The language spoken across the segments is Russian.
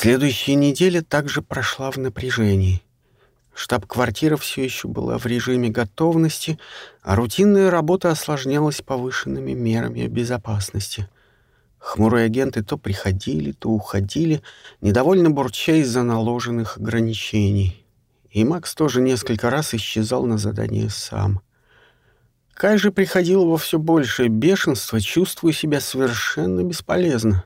Следующая неделя также прошла в напряжении. Штаб-квартира все еще была в режиме готовности, а рутинная работа осложнялась повышенными мерами безопасности. Хмурые агенты то приходили, то уходили, недовольно бурча из-за наложенных ограничений. И Макс тоже несколько раз исчезал на задание сам. Кай же приходил во все большее бешенство, чувствуя себя совершенно бесполезно.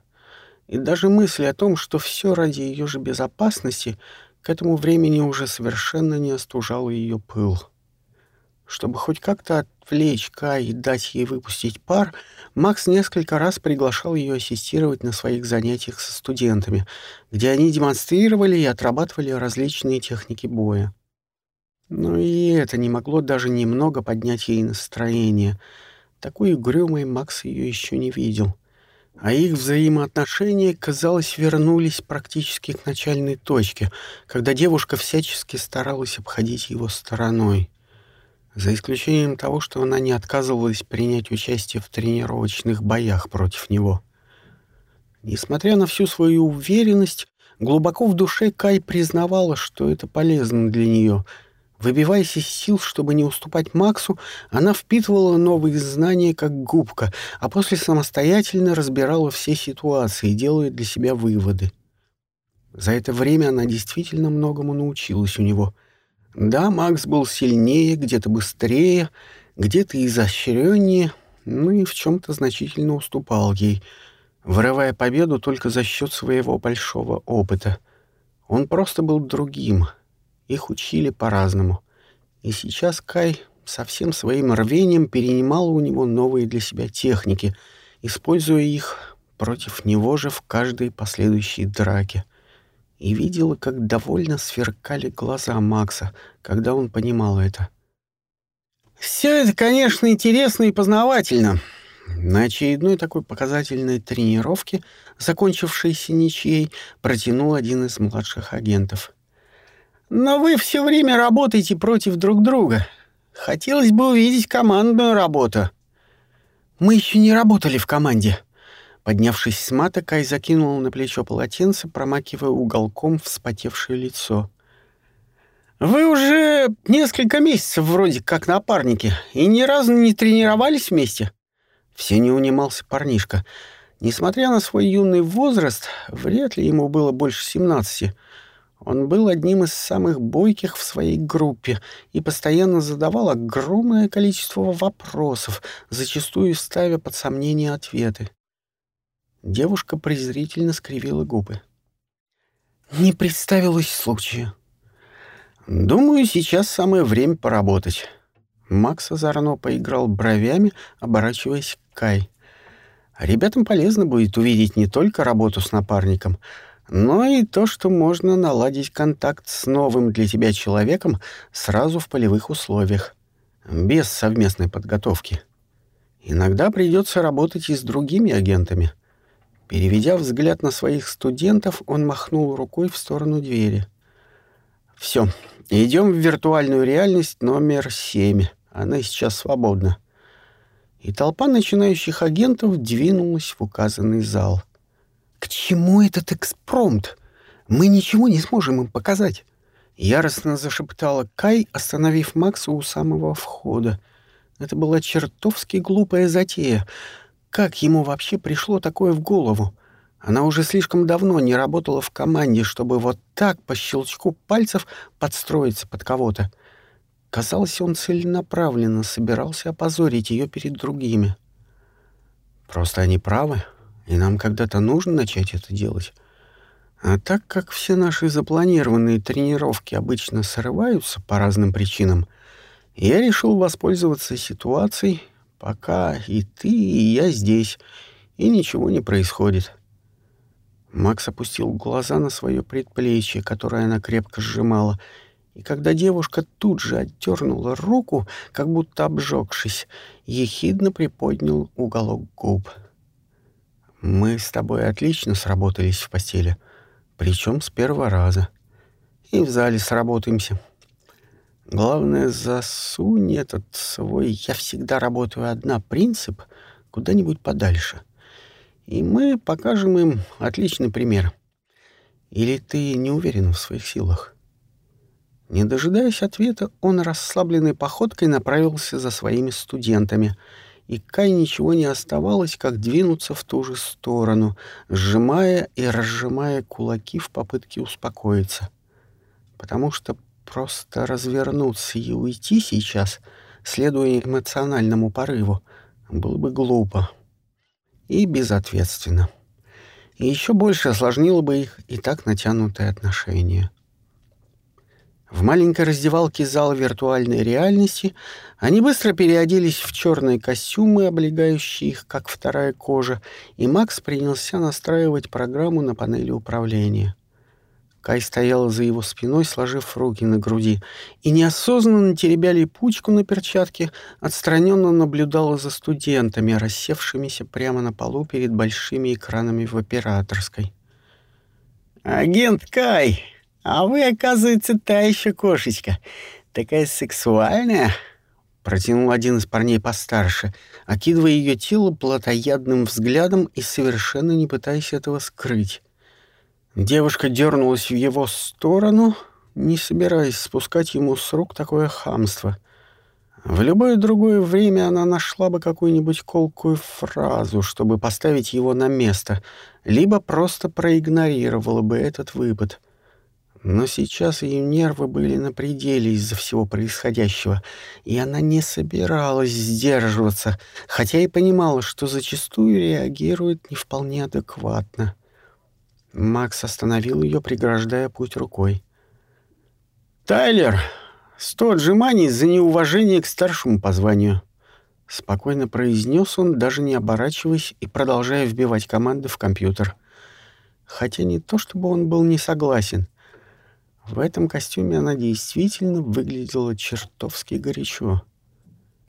И даже мысль о том, что все ради ее же безопасности, к этому времени уже совершенно не остужало ее пыл. Чтобы хоть как-то отвлечь Кай и дать ей выпустить пар, Макс несколько раз приглашал ее ассистировать на своих занятиях со студентами, где они демонстрировали и отрабатывали различные техники боя. Но и это не могло даже немного поднять ей настроение. Такой угрюмой Макс ее еще не видел. А их взаимоотношения, казалось, вернулись практически к начальной точке, когда девушка всячески старалась обходить его стороной. За исключением того, что она не отказывалась принять участие в тренировочных боях против него. Несмотря на всю свою уверенность, глубоко в душе Кай признавала, что это полезно для нее — Выбиваясь из сил, чтобы не уступать Максу, она впитывала новые знания как губка, а после самостоятельно разбирала все ситуации, делая для себя выводы. За это время она действительно многому научилась у него. Да, Макс был сильнее, где-то быстрее, где-то изощреннее, но и в чем-то значительно уступал ей, вырывая победу только за счет своего большого опыта. Он просто был другим — их учили по-разному. И сейчас Кай со всем своим рвением перенимал у него новые для себя техники, используя их против него же в каждой последующей драке. И видела, как довольно сверкали глаза Макса, когда он понимал это. «Все это, конечно, интересно и познавательно», на очередной такой показательной тренировке, закончившейся ничьей, протянул один из младших агентов. Но вы все время работаете против друг друга. Хотелось бы увидеть командную работу. Мы еще не работали в команде. Поднявшись с мата, Кай закинул на плечо полотенце, промакивая уголком вспотевшее лицо. «Вы уже несколько месяцев вроде как напарники и ни разу не тренировались вместе?» Все не унимался парнишка. Несмотря на свой юный возраст, вряд ли ему было больше семнадцати, он был одним из самых бойких в своей группе и постоянно задавал огромное количество вопросов, зачастую ставя под сомнение ответы. Девушка презрительно скривила губы. «Не представилось случая. Думаю, сейчас самое время поработать». Макс озорно поиграл бровями, оборачиваясь к Кай. «Ребятам полезно будет увидеть не только работу с напарником, но и то, что можно наладить контакт с новым для тебя человеком сразу в полевых условиях, без совместной подготовки. Иногда придется работать и с другими агентами. Переведя взгляд на своих студентов, он махнул рукой в сторону двери. «Все, идем в виртуальную реальность номер семь. Она сейчас свободна». И толпа начинающих агентов двинулась в указанный зал — «К чему этот экспромт? Мы ничего не сможем им показать!» Яростно зашептала Кай, остановив Макса у самого входа. Это была чертовски глупая затея. Как ему вообще пришло такое в голову? Она уже слишком давно не работала в команде, чтобы вот так по щелчку пальцев подстроиться под кого-то. Казалось, он целенаправленно собирался опозорить ее перед другими. Просто они правы. И нам когда-то нужно начать это делать. А так как все наши запланированные тренировки обычно срываются по разным причинам, я решил воспользоваться ситуацией, пока и ты, и я здесь, и ничего не происходит. Макс опустил глаза на свое предплечье, которое она крепко сжимала, и когда девушка тут же отдернула руку, как будто обжегшись, ехидно приподнял уголок губ — мы с тобой отлично сработались в постели, причем с первого раза. И в зале сработаемся. Главное, засунь этот свой «я всегда работаю одна» принцип куда-нибудь подальше. И мы покажем им отличный пример. Или ты не уверен в своих силах?» Не дожидаясь ответа, он расслабленной походкой направился за своими студентами, и Кай ничего не оставалось, как двинуться в ту же сторону, сжимая и разжимая кулаки в попытке успокоиться. Потому что просто развернуться и уйти сейчас, следуя эмоциональному порыву, было бы глупо и безответственно. И еще больше осложнило бы их и так натянутые отношения. В маленькой раздевалке зала виртуальной реальности они быстро переоделись в черные костюмы, облегающие их, как вторая кожа, и Макс принялся настраивать программу на панели управления. Кай стояла за его спиной, сложив руки на груди, и неосознанно теребя липучку на перчатке, отстраненно наблюдала за студентами, рассевшимися прямо на полу перед большими экранами в операторской. «Агент Кай, а вы, оказывается, та еще кошечка. Такая сексуальная!» Протянул один из парней постарше, окидывая ее тело плотоядным взглядом и совершенно не пытаясь этого скрыть. Девушка дернулась в его сторону, не собираясь спускать ему с рук такое хамство. В любое другое время она нашла бы какую-нибудь колкую фразу, чтобы поставить его на место, либо просто проигнорировала бы этот выпад. Но сейчас ее нервы были на пределе из-за всего происходящего, и она не собиралась сдерживаться, хотя и понимала, что зачастую реагирует не вполне адекватно. Макс остановил ее, преграждая путь рукой. «Тайлер, сто отжиманий за неуважение к старшему по званию», — спокойно произнес он, даже не оборачиваясь и продолжая вбивать команды в компьютер. Хотя не то чтобы он был не согласен. В этом костюме она действительно выглядела чертовски горячо.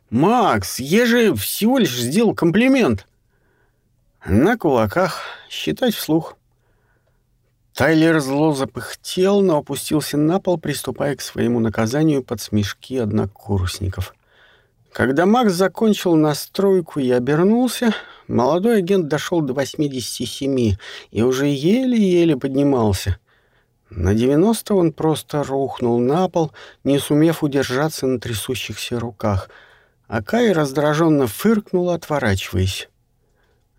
«Макс, я же всего лишь сделал комплимент!» «На кулаках, считать вслух», Тайлер зло запыхтел, но опустился на пол, приступая к своему наказанию под смешки однокурсников. Когда Макс закончил настройку и обернулся, молодой агент дошел до 87 и уже еле-еле поднимался. На 90 он просто рухнул на пол, не сумев удержаться на трясущихся руках, а Кай раздраженно фыркнул, отворачиваясь.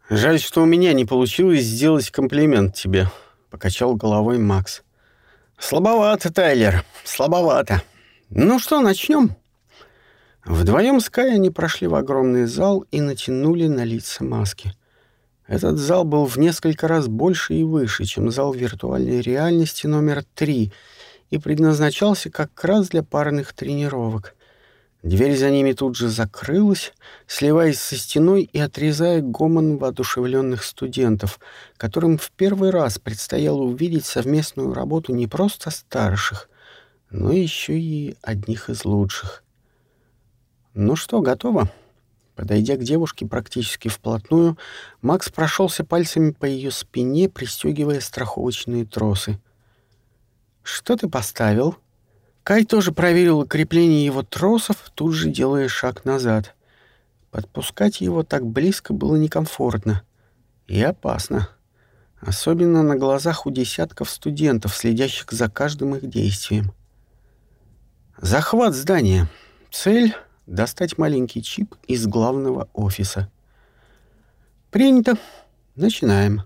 «Жаль, что у меня не получилось сделать комплимент тебе», — покачал головой Макс. «Слабовато, Тайлер, слабовато. Ну что, начнем?» Вдвоем с Кай они прошли в огромный зал и натянули на лица маски. Этот зал был в несколько раз больше и выше, чем зал виртуальной реальности номер три, и предназначался как раз для парных тренировок. Дверь за ними тут же закрылась, сливаясь со стеной и отрезая гомон воодушевленных студентов, которым в первый раз предстояло увидеть совместную работу не просто старших, но еще и одних из лучших. «Ну что, готово?» Подойдя к девушке практически вплотную, Макс прошелся пальцами по ее спине, пристегивая страховочные тросы. «Что ты поставил?» Кай тоже проверил крепление его тросов, тут же делая шаг назад. Подпускать его так близко было некомфортно и опасно. Особенно на глазах у десятков студентов, следящих за каждым их действием. Захват здания. Цель — достать маленький чип из главного офиса. Принято. Начинаем.